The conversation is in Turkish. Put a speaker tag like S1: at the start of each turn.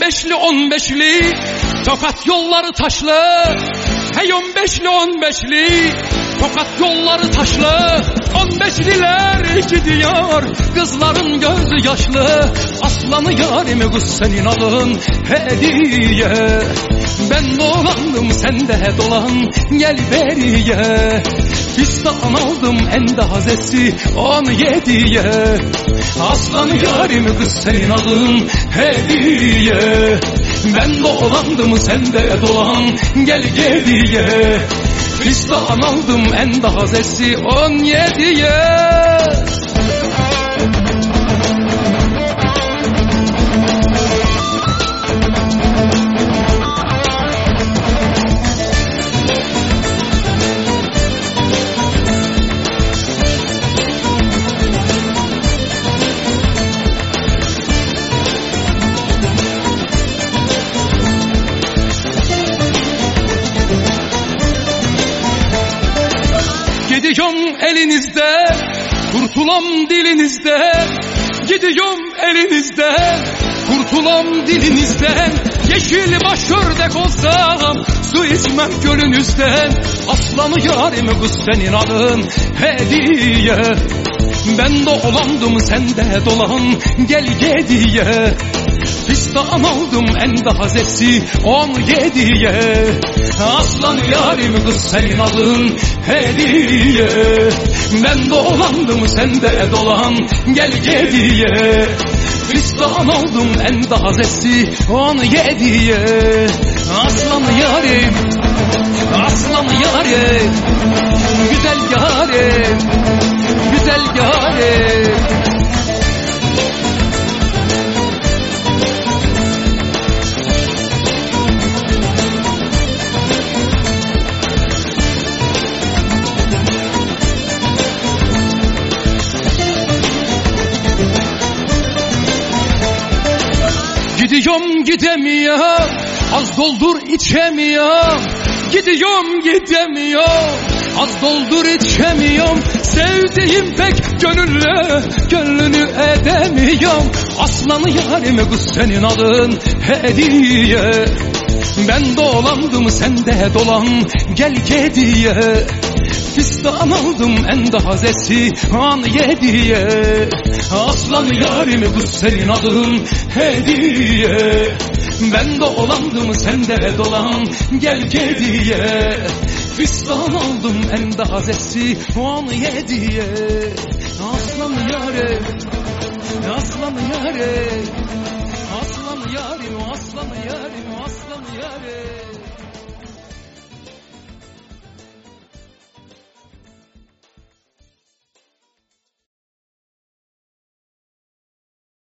S1: beşli on beşli Tokat yolları taşlı. Hey on beşli on beşli Tokat yolları taşlı. On beşliler gidiyor Kızların gözü yaşlı. Aslanı yarimi kız senin alın hediye Ben dolandım sen de dolan Gel beriye Fistan aldım en hazesi on yediye. Aslanı yarimi kız senin alın hediye. Ben dolandım sen de dolan Gel geriye. Fistan aldım en hazesi on yediye elinizde, kurtulam dilinizde. Gidiyorum elinizde, kurtulam dilinizden. Yeşil başördek olsam, su içmem gölünüzden. Aslanı yarimi kız senin adın hediye. Ben de olandım sen de dolan gel gediye Fistan aldım en hazesi on yediye Aslan yarim kız senin alın hediye Ben dolandım sen de dolan. Gel gediye. Fistan aldım en hazesi on yediye. Aslan yarim Aslan yarim. Güzel yarim Gidiyorum gidemiyorum. Az doldur içemiyorum. Gidiyorum gidemiyorum. Az doldur içemiyorum. Sevdiğim pek gönüllü Gönlünü edemiyorum. Aslanı yarime kız senin adın hediye. Ben dolandım sen de dolan. Gel gediye Fistan aldım en hazesi an yediye. Aslan yarimi kız senin adın hediye. Ben dolandım sen de dolan gel gediye. Fistan aldım en hazesi an yediye. Aslan yarim Aslan yarim. Aslan yarim Aslan yarim Aslan yarim